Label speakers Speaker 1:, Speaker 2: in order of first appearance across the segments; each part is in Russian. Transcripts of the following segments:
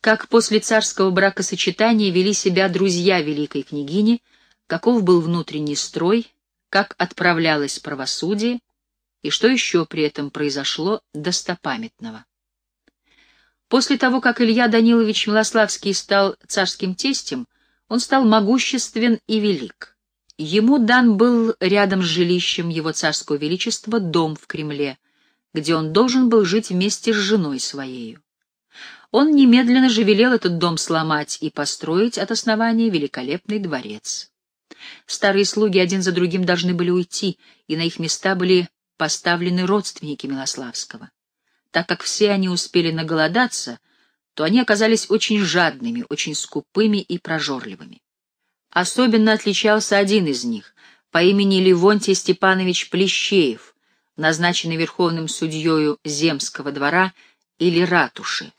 Speaker 1: как после царского бракосочетания вели себя друзья великой княгини, каков был внутренний строй, как отправлялось правосудие и что еще при этом произошло достопамятного. После того, как Илья Данилович Милославский стал царским тестем, он стал могуществен и велик. Ему дан был рядом с жилищем его царского величества дом в Кремле, где он должен был жить вместе с женой своей. Он немедленно же велел этот дом сломать и построить от основания великолепный дворец. Старые слуги один за другим должны были уйти, и на их места были поставлены родственники Милославского. Так как все они успели наголодаться, то они оказались очень жадными, очень скупыми и прожорливыми. Особенно отличался один из них по имени Левонтий Степанович Плещеев, назначенный верховным судьею Земского двора или ратуши.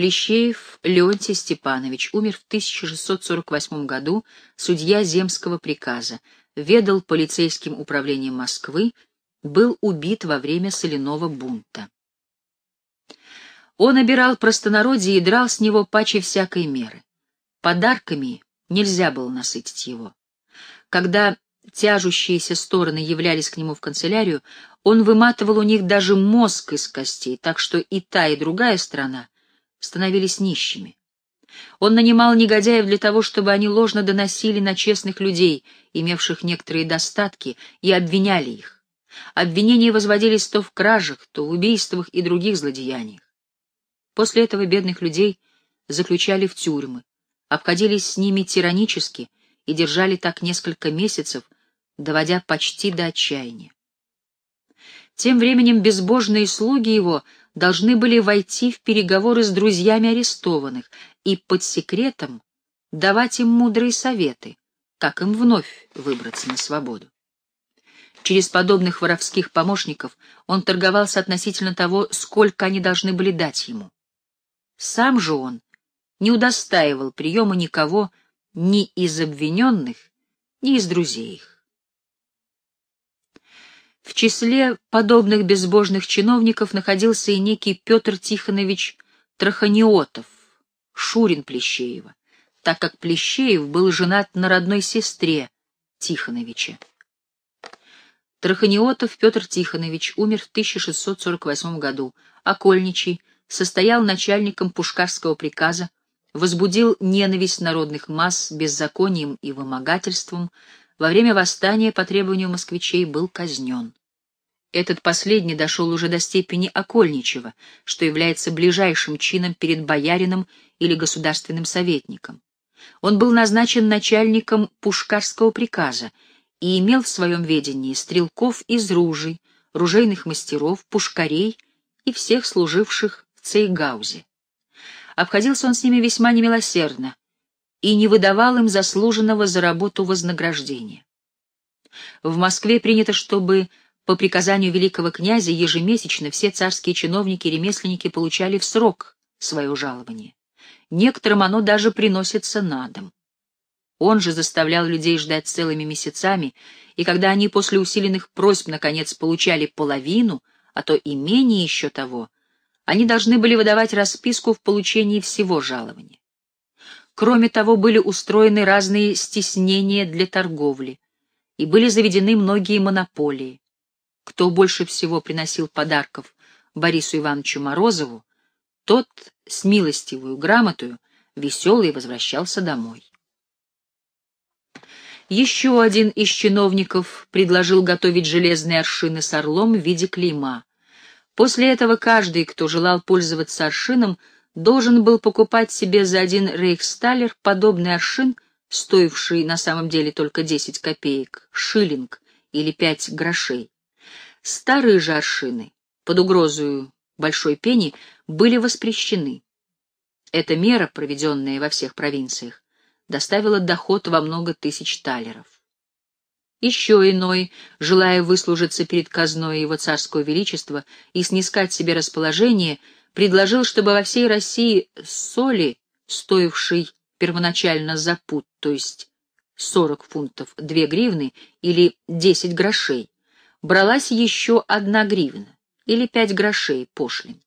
Speaker 1: Плещеев Леонтий Степанович умер в 1648 году, судья земского приказа, ведал полицейским управлением Москвы, был убит во время соляного бунта. Он обирал простонародье и драл с него паче всякой меры. Подарками нельзя было насытить его. Когда тяжущиеся стороны являлись к нему в канцелярию, он выматывал у них даже мозг из костей, так что и та, и другая страна становились нищими. Он нанимал негодяев для того, чтобы они ложно доносили на честных людей, имевших некоторые достатки, и обвиняли их. Обвинения возводились то в кражах, то в убийствах и других злодеяниях. После этого бедных людей заключали в тюрьмы, обходились с ними тиранически и держали так несколько месяцев, доводя почти до отчаяния. Тем временем безбожные слуги его должны были войти в переговоры с друзьями арестованных и под секретом давать им мудрые советы, как им вновь выбраться на свободу. Через подобных воровских помощников он торговался относительно того, сколько они должны были дать ему. Сам же он не удостаивал приема никого ни из обвиненных, ни из друзей их. В числе подобных безбожных чиновников находился и некий Петр Тихонович Траханиотов, Шурин Плещеева, так как Плещеев был женат на родной сестре Тихоновича. Траханиотов Петр Тихонович умер в 1648 году, окольничий, состоял начальником пушкарского приказа, возбудил ненависть народных масс беззаконием и вымогательством, во время восстания по требованию москвичей был казнен. Этот последний дошел уже до степени окольничего, что является ближайшим чином перед боярином или государственным советником. Он был назначен начальником пушкарского приказа и имел в своем ведении стрелков из ружей, ружейных мастеров, пушкарей и всех служивших в Цейгаузе. Обходился он с ними весьма немилосердно, и не выдавал им заслуженного за работу вознаграждения. В Москве принято, чтобы по приказанию великого князя ежемесячно все царские чиновники и ремесленники получали в срок свое жалование. Некоторым оно даже приносится на дом. Он же заставлял людей ждать целыми месяцами, и когда они после усиленных просьб наконец получали половину, а то и менее еще того, они должны были выдавать расписку в получении всего жалования. Кроме того, были устроены разные стеснения для торговли, и были заведены многие монополии. Кто больше всего приносил подарков Борису Ивановичу Морозову, тот с милостивую грамотою веселый возвращался домой. Еще один из чиновников предложил готовить железные аршины с орлом в виде клейма. После этого каждый, кто желал пользоваться аршином, должен был покупать себе за один рейхсталер подобный аршин, стоивший на самом деле только 10 копеек, шиллинг или 5 грошей. Старые же аршины, под угрозою большой пени, были воспрещены. Эта мера, проведенная во всех провинциях, доставила доход во много тысяч талеров. Еще иной, желая выслужиться перед казной его царского величества и снискать себе расположение, — предложил, чтобы во всей России соли, стоившей первоначально за пуд, то есть 40 фунтов 2 гривны или 10 грошей, бралась еще одна гривна или 5 грошей пошлин.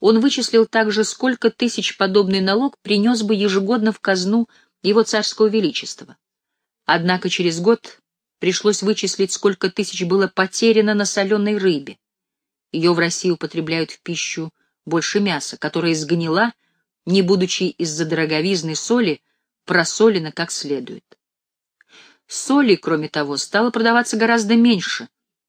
Speaker 1: он вычислил также, сколько тысяч подобный налог принес бы ежегодно в казну его царского величества. Однако через год пришлось вычислить, сколько тысяч было потеряно на соленой рыбе. Ее в России употребляют в пищу больше мяса, которое сгнила, не будучи из-за дороговизны соли, просолено как следует. Соли, кроме того, стало продаваться гораздо меньше,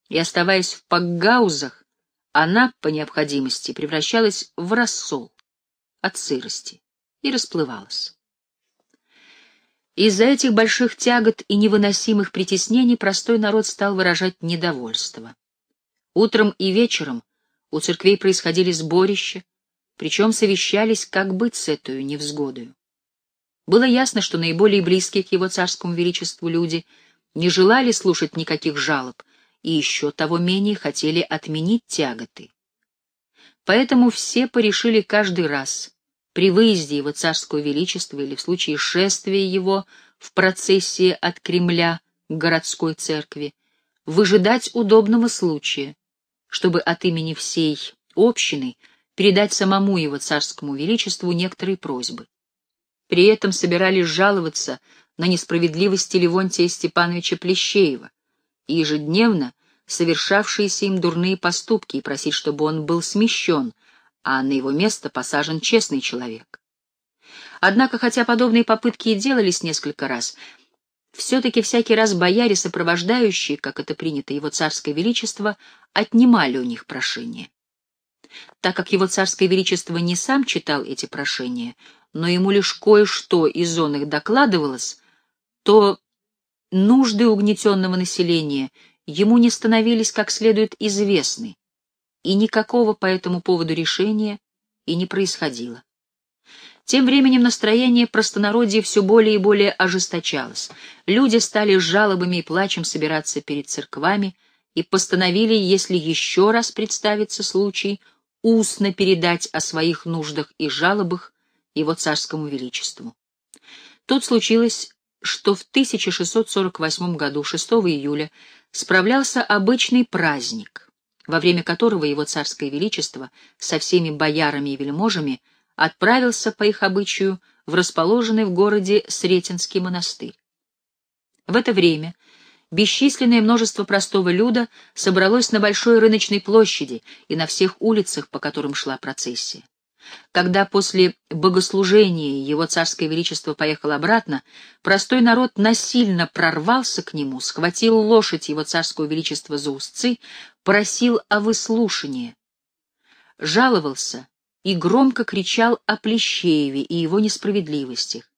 Speaker 1: и, оставаясь в пакгаузах, она, по необходимости, превращалась в рассол от сырости и расплывалась. Из-за этих больших тягот и невыносимых притеснений простой народ стал выражать недовольство. Утром и вечером у церквей происходили сборища, причем совещались, как быть с этой невзгодою. Было ясно, что наиболее близкие к его царскому величеству люди не желали слушать никаких жалоб и еще того менее хотели отменить тяготы. Поэтому все порешили каждый раз, при выезде его царского величества или в случае шествия его в процессии от Кремля к городской церкви, выжидать удобного случая, чтобы от имени всей общины передать самому его царскому величеству некоторые просьбы. При этом собирались жаловаться на несправедливости Левонтия Степановича Плещеева и ежедневно совершавшиеся им дурные поступки и просить, чтобы он был смещен, а на его место посажен честный человек. Однако, хотя подобные попытки и делались несколько раз, все-таки всякий раз бояре, сопровождающие, как это принято его царское величество, отнимали у них прошения. Так как его царское величество не сам читал эти прошения, но ему лишь кое-что из зон их докладывалось, то нужды угнетенного населения ему не становились как следует известны, и никакого по этому поводу решения и не происходило. Тем временем настроение простонародья все более и более ожесточалось. Люди стали с жалобами и плачем собираться перед церквами и постановили, если еще раз представится случай, устно передать о своих нуждах и жалобах его царскому величеству. Тут случилось, что в 1648 году, 6 июля, справлялся обычный праздник, во время которого его царское величество со всеми боярами и вельможами отправился по их обычаю в расположенный в городе Сретенский монастырь. В это время бесчисленное множество простого люда собралось на большой рыночной площади и на всех улицах, по которым шла процессия. Когда после богослужения его царское величество поехал обратно, простой народ насильно прорвался к нему, схватил лошадь его царского величества за узцы, просил о выслушании, жаловался и громко кричал о Плещееве и его несправедливостях.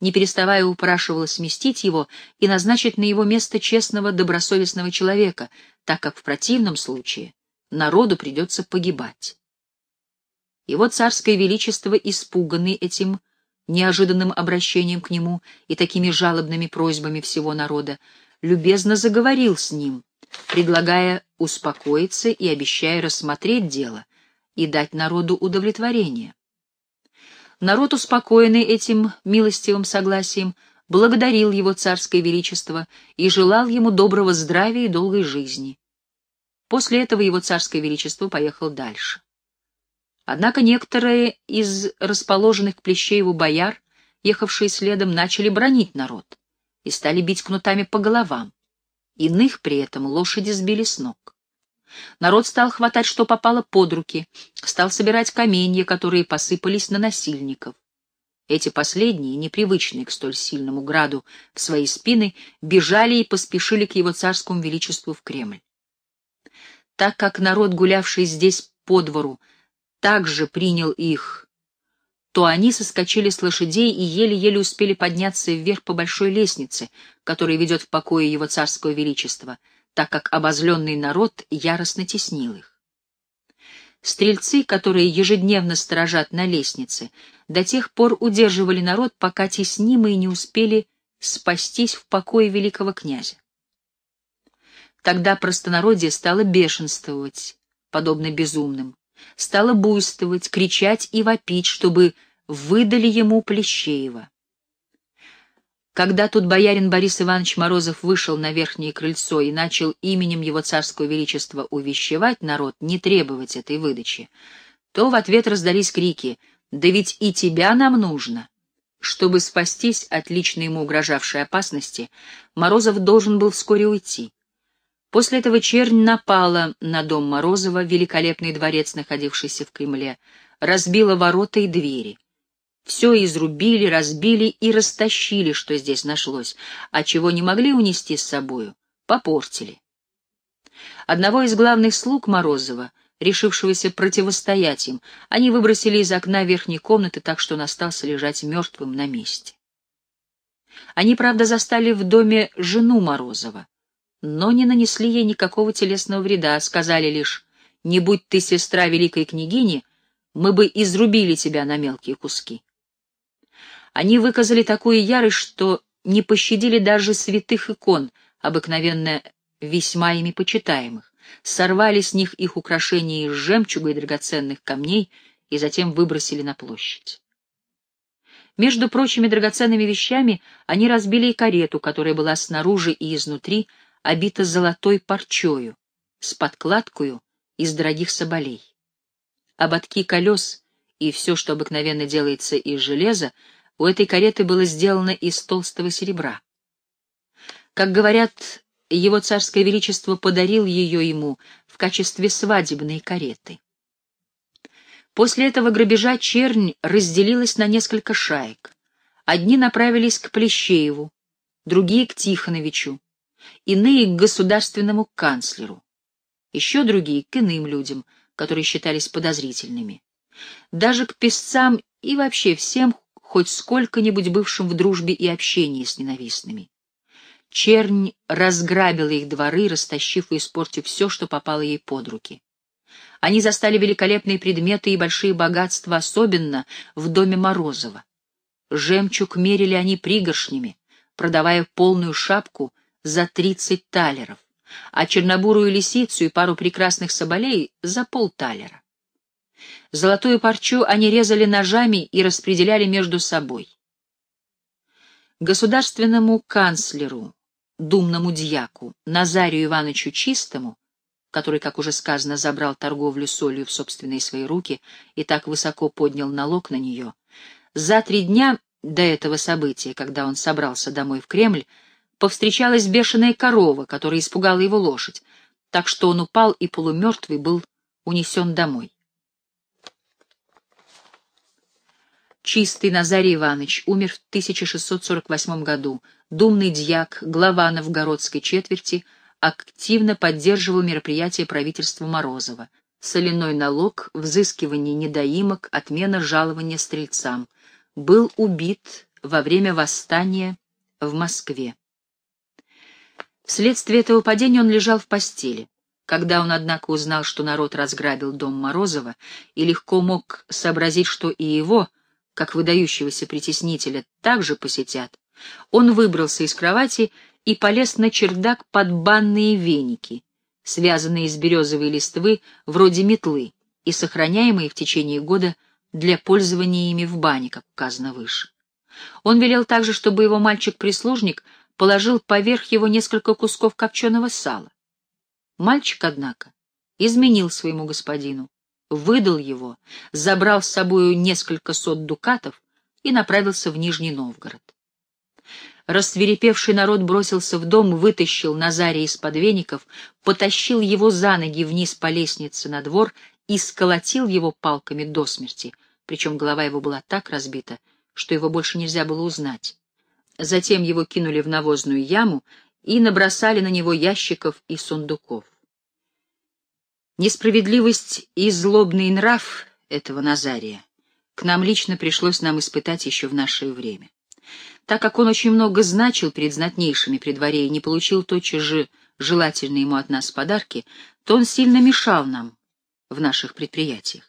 Speaker 1: Не переставая упрашивала сместить его и назначить на его место честного добросовестного человека, так как в противном случае народу придется погибать. Его царское величество, испуганный этим неожиданным обращением к нему и такими жалобными просьбами всего народа, любезно заговорил с ним, предлагая успокоиться и обещая рассмотреть дело и дать народу удовлетворение. Народ, успокоенный этим милостивым согласием, благодарил его царское величество и желал ему доброго здравия и долгой жизни. После этого его царское величество поехал дальше. Однако некоторые из расположенных к Плещееву бояр, ехавшие следом, начали бронить народ и стали бить кнутами по головам. Иных при этом лошади сбили с ног. Народ стал хватать, что попало под руки, стал собирать каменья, которые посыпались на насильников. Эти последние, непривычные к столь сильному граду в свои спины, бежали и поспешили к его царскому величеству в Кремль. Так как народ, гулявший здесь по двору, также принял их, то они соскочили с лошадей и еле-еле успели подняться вверх по большой лестнице, которая ведет в покое его царского величества, так как обозленный народ яростно теснил их. Стрельцы, которые ежедневно сторожат на лестнице, до тех пор удерживали народ, пока теснимые не успели спастись в покое великого князя. Тогда простонародье стало бешенствовать, подобно безумным, стала буйствовать, кричать и вопить, чтобы выдали ему Плещеева. Когда тут боярин Борис Иванович Морозов вышел на верхнее крыльцо и начал именем его царского величества увещевать народ не требовать этой выдачи, то в ответ раздались крики «Да ведь и тебя нам нужно!». Чтобы спастись от лично ему угрожавшей опасности, Морозов должен был вскоре уйти. После этого чернь напала на дом Морозова, великолепный дворец, находившийся в Кремле, разбила ворота и двери. Все изрубили, разбили и растащили, что здесь нашлось, а чего не могли унести с собою, попортили. Одного из главных слуг Морозова, решившегося противостоять им, они выбросили из окна верхней комнаты так, что он остался лежать мертвым на месте. Они, правда, застали в доме жену Морозова, но не нанесли ей никакого телесного вреда, сказали лишь «Не будь ты сестра великой княгини, мы бы изрубили тебя на мелкие куски». Они выказали такую ярость, что не пощадили даже святых икон, обыкновенно весьма ими почитаемых, сорвали с них их украшения из жемчуга и драгоценных камней и затем выбросили на площадь. Между прочими драгоценными вещами они разбили и карету, которая была снаружи и изнутри обита золотой парчою, с подкладкою из дорогих соболей. Ободки колес и все, что обыкновенно делается из железа, у этой кареты было сделано из толстого серебра. Как говорят, его царское величество подарил ее ему в качестве свадебной кареты. После этого грабежа чернь разделилась на несколько шаек. Одни направились к Плещееву, другие — к Тихоновичу, иные — к государственному канцлеру, еще другие — к иным людям, которые считались подозрительными. Даже к песцам и вообще всем, хоть сколько-нибудь бывшим в дружбе и общении с ненавистными. Чернь разграбила их дворы, растащив и испортив все, что попало ей под руки. Они застали великолепные предметы и большие богатства, особенно в доме Морозова. Жемчуг мерили они пригоршнями, продавая полную шапку за тридцать талеров, а чернобурую лисицу и пару прекрасных соболей за полталера. Золотую парчу они резали ножами и распределяли между собой. Государственному канцлеру, думному дьяку, Назарию Ивановичу Чистому, который, как уже сказано, забрал торговлю солью в собственные свои руки и так высоко поднял налог на нее, за три дня до этого события, когда он собрался домой в Кремль, повстречалась бешеная корова, которая испугала его лошадь, так что он упал и полумертвый был унесен домой. Чистый Назарий Иванович умер в 1648 году. Думный дьяк, глава новгородской четверти, активно поддерживал мероприятия правительства Морозова. Соляной налог, взыскивание недоимок, отмена жалования стрельцам. Был убит во время восстания в Москве. Вследствие этого падения он лежал в постели. Когда он, однако, узнал, что народ разграбил дом Морозова и легко мог сообразить, что и его — как выдающегося притеснителя, также посетят, он выбрался из кровати и полез на чердак под банные веники, связанные из березовой листвы вроде метлы и сохраняемые в течение года для пользования ими в бане, как указано выше. Он велел также, чтобы его мальчик-прислужник положил поверх его несколько кусков копченого сала. Мальчик, однако, изменил своему господину выдал его, забрал с собою несколько сот дукатов и направился в Нижний Новгород. Рассверепевший народ бросился в дом, вытащил Назария из-под веников, потащил его за ноги вниз по лестнице на двор и сколотил его палками до смерти, причем голова его была так разбита, что его больше нельзя было узнать. Затем его кинули в навозную яму и набросали на него ящиков и сундуков. Несправедливость и злобный нрав этого Назария к нам лично пришлось нам испытать еще в наше время. Так как он очень много значил перед знатнейшими при дворе и не получил тотчас же желательные ему от нас подарки, то он сильно мешал нам в наших предприятиях.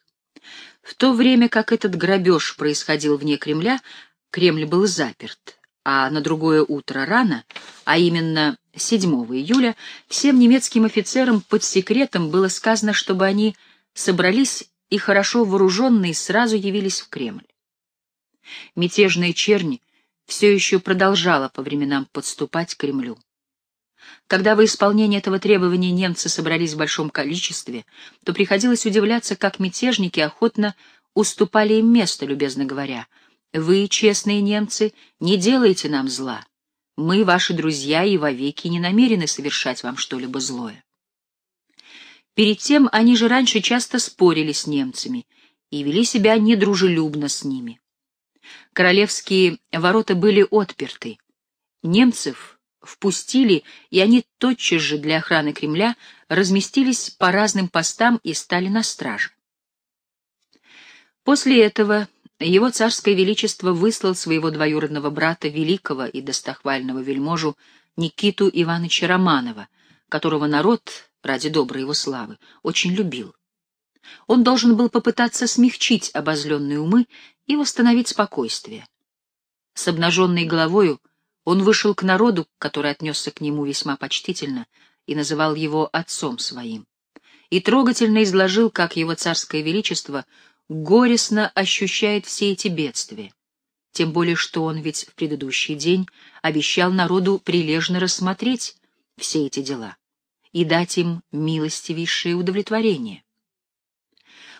Speaker 1: В то время как этот грабеж происходил вне Кремля, Кремль был заперт, а на другое утро рано, а именно 7 июля, всем немецким офицерам под секретом было сказано, чтобы они собрались и хорошо вооруженные сразу явились в Кремль. Мятежная чернь все еще продолжала по временам подступать к Кремлю. Когда во исполнение этого требования немцы собрались в большом количестве, то приходилось удивляться, как мятежники охотно уступали им место, любезно говоря. «Вы, честные немцы, не делаете нам зла. Мы, ваши друзья, и вовеки не намерены совершать вам что-либо злое». Перед тем они же раньше часто спорили с немцами и вели себя недружелюбно с ними. Королевские ворота были отперты. Немцев впустили, и они тотчас же для охраны Кремля разместились по разным постам и стали на страже. После этого его царское величество выслал своего двоюродного брата, великого и достохвального вельможу Никиту Ивановича Романова, которого народ, ради доброй его славы, очень любил. Он должен был попытаться смягчить обозленные умы и восстановить спокойствие. С обнаженной головою он вышел к народу, который отнесся к нему весьма почтительно и называл его отцом своим, и трогательно изложил, как его царское величество горестно ощущает все эти бедствия, тем более что он ведь в предыдущий день обещал народу прилежно рассмотреть все эти дела и дать им милостивейшее удовлетворение.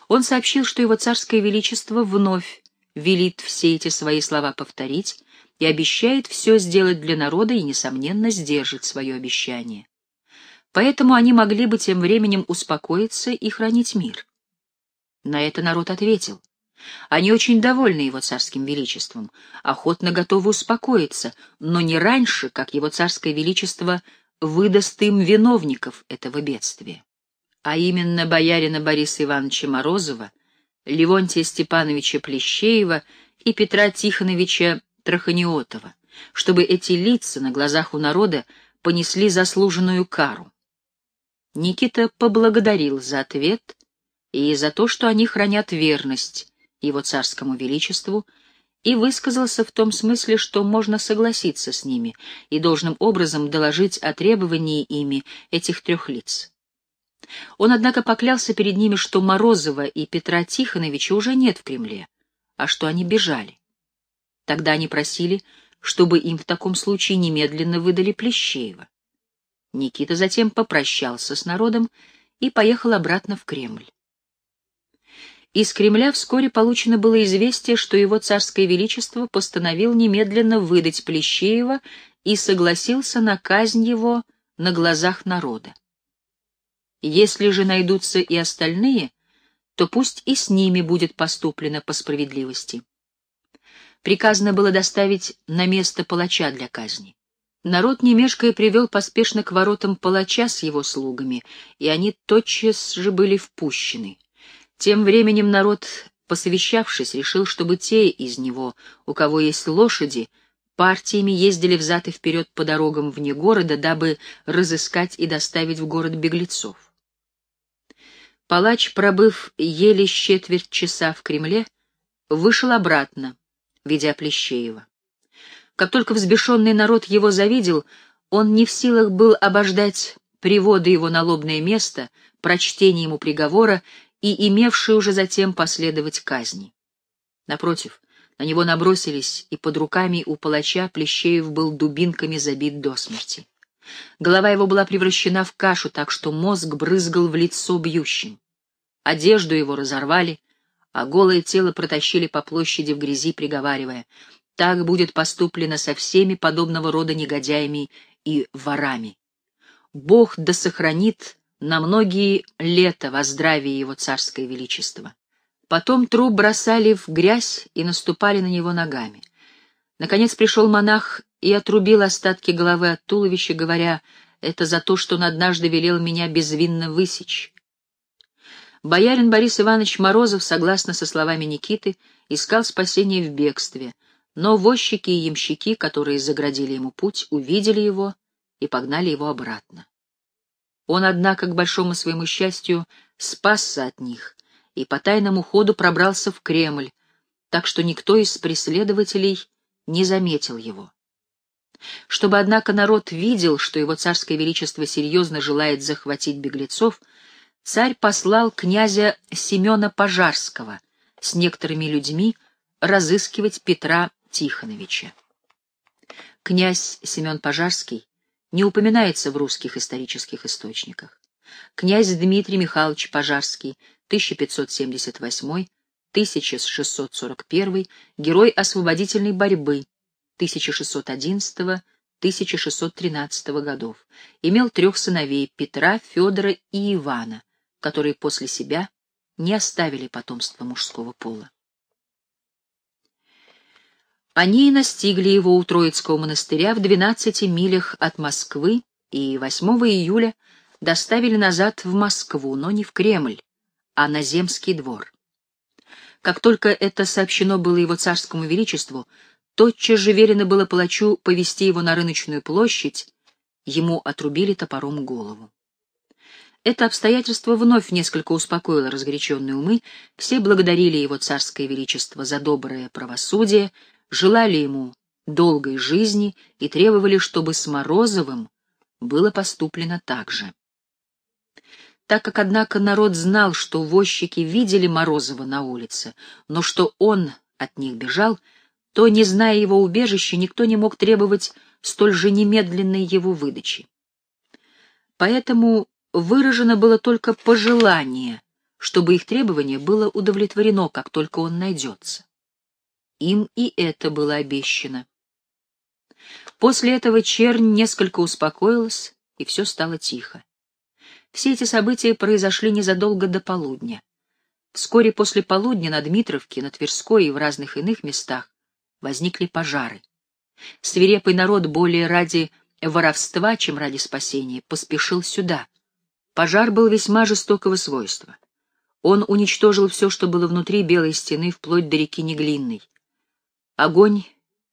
Speaker 1: Он сообщил, что его царское величество вновь велит все эти свои слова повторить и обещает все сделать для народа и, несомненно, сдержит свое обещание. Поэтому они могли бы тем временем успокоиться и хранить мир. На это народ ответил. Они очень довольны его царским величеством, охотно готовы успокоиться, но не раньше, как его царское величество выдаст им виновников этого бедствия. А именно боярина Бориса Ивановича Морозова, Левонтия Степановича Плещеева и Петра Тихоновича Траханиотова, чтобы эти лица на глазах у народа понесли заслуженную кару. Никита поблагодарил за ответ и за то, что они хранят верность его царскому величеству, и высказался в том смысле, что можно согласиться с ними и должным образом доложить о требовании ими этих трех лиц. Он, однако, поклялся перед ними, что Морозова и Петра Тихоновича уже нет в Кремле, а что они бежали. Тогда они просили, чтобы им в таком случае немедленно выдали Плещеева. Никита затем попрощался с народом и поехал обратно в Кремль. Из Кремля вскоре получено было известие, что его царское величество постановил немедленно выдать Плещеева и согласился на казнь его на глазах народа. Если же найдутся и остальные, то пусть и с ними будет поступлено по справедливости. Приказано было доставить на место палача для казни. Народ, не мешкая, привел поспешно к воротам палача с его слугами, и они тотчас же были впущены. Тем временем народ, посовещавшись, решил, чтобы те из него, у кого есть лошади, партиями ездили взад и вперед по дорогам вне города, дабы разыскать и доставить в город беглецов. Палач, пробыв еле четверть часа в Кремле, вышел обратно, ведя Плещеева. Как только взбешенный народ его завидел, он не в силах был обождать привода его на лобное место, прочтения ему приговора и имевшие уже затем последовать казни. Напротив, на него набросились, и под руками у палача Плещеев был дубинками забит до смерти. Голова его была превращена в кашу, так что мозг брызгал в лицо бьющим. Одежду его разорвали, а голое тело протащили по площади в грязи, приговаривая, «Так будет поступлено со всеми подобного рода негодяями и ворами. Бог да сохранит на многие лета во здравие его царское величество. Потом труп бросали в грязь и наступали на него ногами. Наконец пришел монах и отрубил остатки головы от туловища, говоря, «Это за то, что он однажды велел меня безвинно высечь». Боярин Борис Иванович Морозов, согласно со словами Никиты, искал спасения в бегстве, но возчики и ямщики, которые заградили ему путь, увидели его и погнали его обратно. Он, однако, к большому своему счастью, спасся от них и по тайному ходу пробрался в Кремль, так что никто из преследователей не заметил его. Чтобы, однако, народ видел, что его царское величество серьезно желает захватить беглецов, царь послал князя Семена Пожарского с некоторыми людьми разыскивать Петра Тихоновича. Князь Семен Пожарский не упоминается в русских исторических источниках. Князь Дмитрий Михайлович Пожарский, 1578-1641, герой освободительной борьбы 1611-1613 годов, имел трех сыновей Петра, Федора и Ивана, которые после себя не оставили потомства мужского пола. Они настигли его у Троицкого монастыря в 12 милях от Москвы и 8 июля доставили назад в Москву, но не в Кремль, а на Земский двор. Как только это сообщено было его царскому величеству, тотчас же велено было палачу повести его на рыночную площадь, ему отрубили топором голову. Это обстоятельство вновь несколько успокоило разгоряченные умы, все благодарили его царское величество за доброе правосудие, желали ему долгой жизни и требовали, чтобы с Морозовым было поступлено так же. Так как, однако, народ знал, что возчики видели Морозова на улице, но что он от них бежал, то, не зная его убежища, никто не мог требовать столь же немедленной его выдачи. Поэтому выражено было только пожелание, чтобы их требование было удовлетворено, как только он найдется. Им и это было обещано. После этого чернь несколько успокоилась, и все стало тихо. Все эти события произошли незадолго до полудня. Вскоре после полудня на Дмитровке, на Тверской и в разных иных местах возникли пожары. Свирепый народ более ради воровства, чем ради спасения, поспешил сюда. Пожар был весьма жестокого свойства. Он уничтожил все, что было внутри белой стены, вплоть до реки Неглинной. Огонь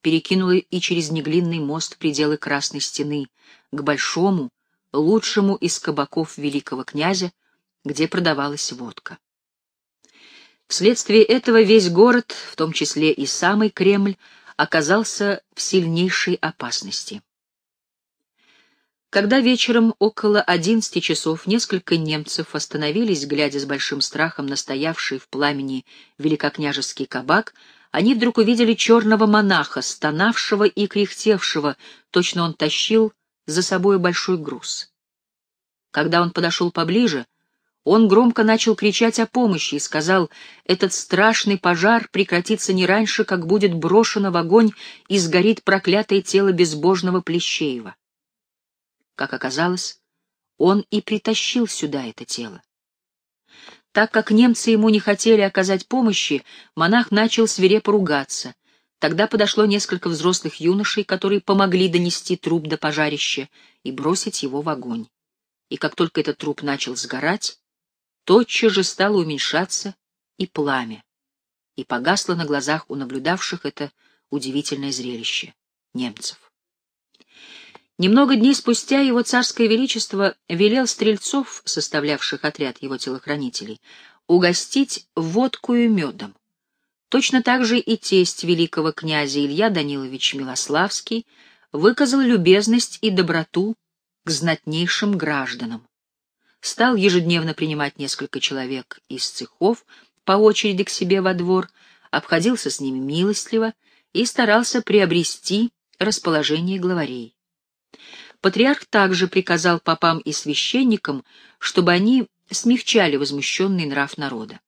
Speaker 1: перекинула и через Неглинный мост пределы Красной Стены, к большому, лучшему из кабаков великого князя, где продавалась водка. Вследствие этого весь город, в том числе и самый Кремль, оказался в сильнейшей опасности. Когда вечером около одиннадцати часов несколько немцев остановились, глядя с большим страхом на стоявший в пламени великокняжеский кабак, они вдруг увидели черного монаха, стонавшего и кряхтевшего, точно он тащил за собой большой груз. Когда он подошел поближе, он громко начал кричать о помощи и сказал, «Этот страшный пожар прекратится не раньше, как будет брошено в огонь и сгорит проклятое тело безбожного Плещеева». Как оказалось, он и притащил сюда это тело. Так как немцы ему не хотели оказать помощи, монах начал свирепо ругаться. Тогда подошло несколько взрослых юношей, которые помогли донести труп до пожарища и бросить его в огонь. И как только этот труп начал сгорать, тотчас же стало уменьшаться и пламя, и погасло на глазах у наблюдавших это удивительное зрелище — немцев. Немного дней спустя его царское величество велел стрельцов, составлявших отряд его телохранителей, угостить водкую медом. Точно так же и тесть великого князя Илья Данилович Милославский выказал любезность и доброту к знатнейшим гражданам. Стал ежедневно принимать несколько человек из цехов по очереди к себе во двор, обходился с ними милостливо и старался приобрести расположение главарей. Патриарх также приказал попам и священникам, чтобы они смягчали возмущенный нрав народа.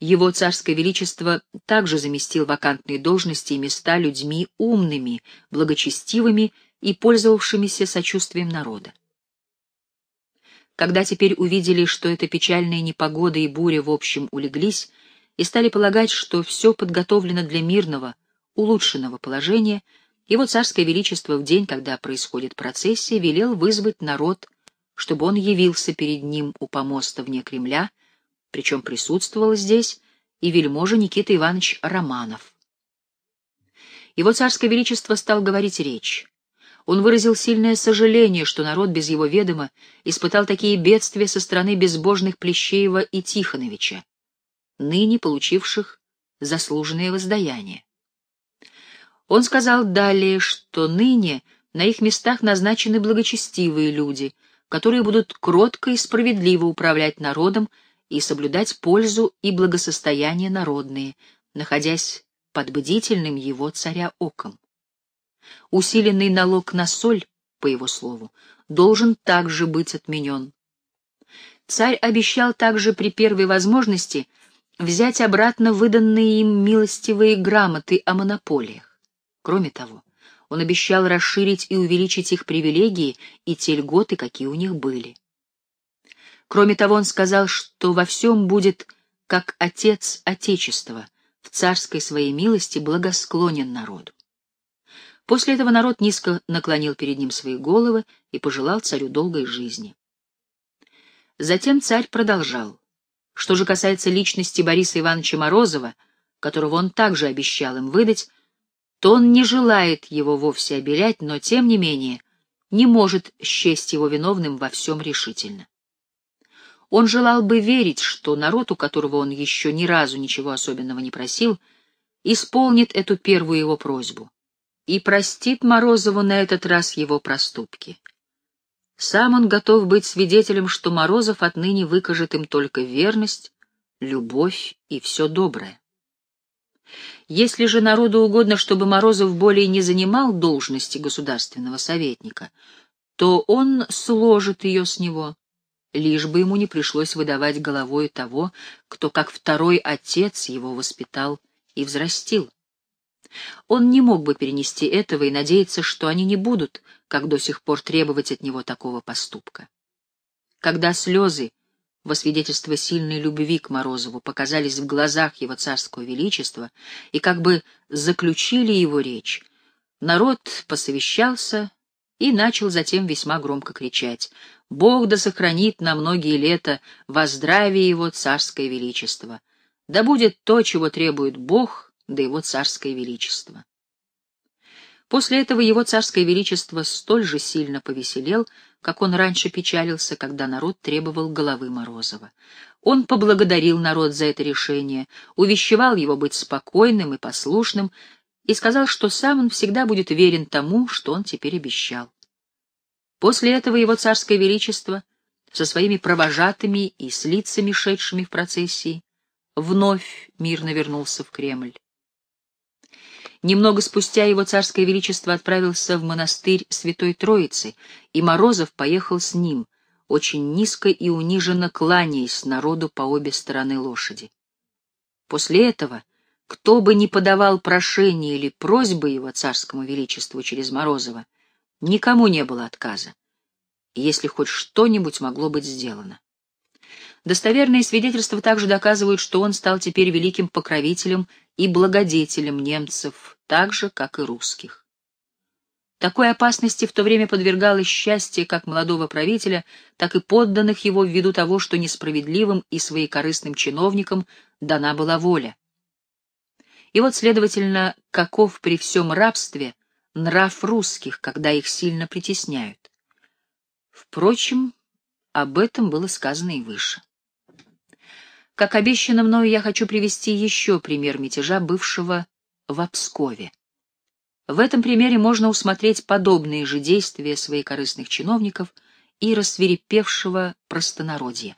Speaker 1: Его царское величество также заместил вакантные должности и места людьми умными, благочестивыми и пользовавшимися сочувствием народа. Когда теперь увидели, что эта печальная непогода и буря в общем улеглись, и стали полагать, что все подготовлено для мирного, улучшенного положения, его царское величество в день, когда происходит процессия, велел вызвать народ, чтобы он явился перед ним у помоста вне Кремля, причем присутствовал здесь и вельможа Никита Иванович Романов. Его царское величество стал говорить речь. Он выразил сильное сожаление, что народ без его ведома испытал такие бедствия со стороны безбожных Плещеева и Тихоновича, ныне получивших заслуженное воздаяние. Он сказал далее, что ныне на их местах назначены благочестивые люди, которые будут кротко и справедливо управлять народом и соблюдать пользу и благосостояние народные, находясь под бдительным его царя оком. Усиленный налог на соль по его слову, должен также быть отменен. Царь обещал также при первой возможности взять обратно выданные им милостивые грамоты о монополиях. Кроме того, он обещал расширить и увеличить их привилегии и те льготы, какие у них были. Кроме того, он сказал, что во всем будет как отец Отечества, в царской своей милости благосклонен народу. После этого народ низко наклонил перед ним свои головы и пожелал царю долгой жизни. Затем царь продолжал. Что же касается личности Бориса Ивановича Морозова, которого он также обещал им выдать, то он не желает его вовсе обелять, но, тем не менее, не может счесть его виновным во всем решительно. Он желал бы верить, что народ, у которого он еще ни разу ничего особенного не просил, исполнит эту первую его просьбу и простит Морозову на этот раз его проступки. Сам он готов быть свидетелем, что Морозов отныне выкажет им только верность, любовь и все доброе. Если же народу угодно, чтобы Морозов более не занимал должности государственного советника, то он сложит ее с него, лишь бы ему не пришлось выдавать головой того, кто как второй отец его воспитал и взрастил. Он не мог бы перенести этого и надеяться, что они не будут, как до сих пор, требовать от него такого поступка. Когда слезы, во свидетельство сильной любви к Морозову, показались в глазах его царского величества и как бы заключили его речь, народ посовещался и начал затем весьма громко кричать «Бог да сохранит на многие лета во здравие его царское величество! Да будет то, чего требует Бог, да его царское величество. После этого его царское величество столь же сильно повеселел, как он раньше печалился, когда народ требовал головы Морозова. Он поблагодарил народ за это решение, увещевал его быть спокойным и послушным и сказал, что сам он всегда будет верен тому, что он теперь обещал. После этого его царское величество со своими провожатыми и с лицами, шедшими в процессии, вновь мирно вернулся в Кремль. Немного спустя его царское величество отправился в монастырь Святой Троицы, и Морозов поехал с ним, очень низко и униженно кланяясь народу по обе стороны лошади. После этого, кто бы ни подавал прошение или просьбы его царскому величеству через Морозова, никому не было отказа, если хоть что-нибудь могло быть сделано. Достоверные свидетельства также доказывают, что он стал теперь великим покровителем и благодетелем немцев, так же, как и русских. Такой опасности в то время подвергалось счастье как молодого правителя, так и подданных его ввиду того, что несправедливым и своекорыстным чиновникам дана была воля. И вот, следовательно, каков при всем рабстве нрав русских, когда их сильно притесняют. Впрочем, об этом было сказано и выше. Как обещано мною, я хочу привести еще пример мятежа, бывшего в Обскове. В этом примере можно усмотреть подобные же действия своих корыстных чиновников и рассверепевшего простонародья.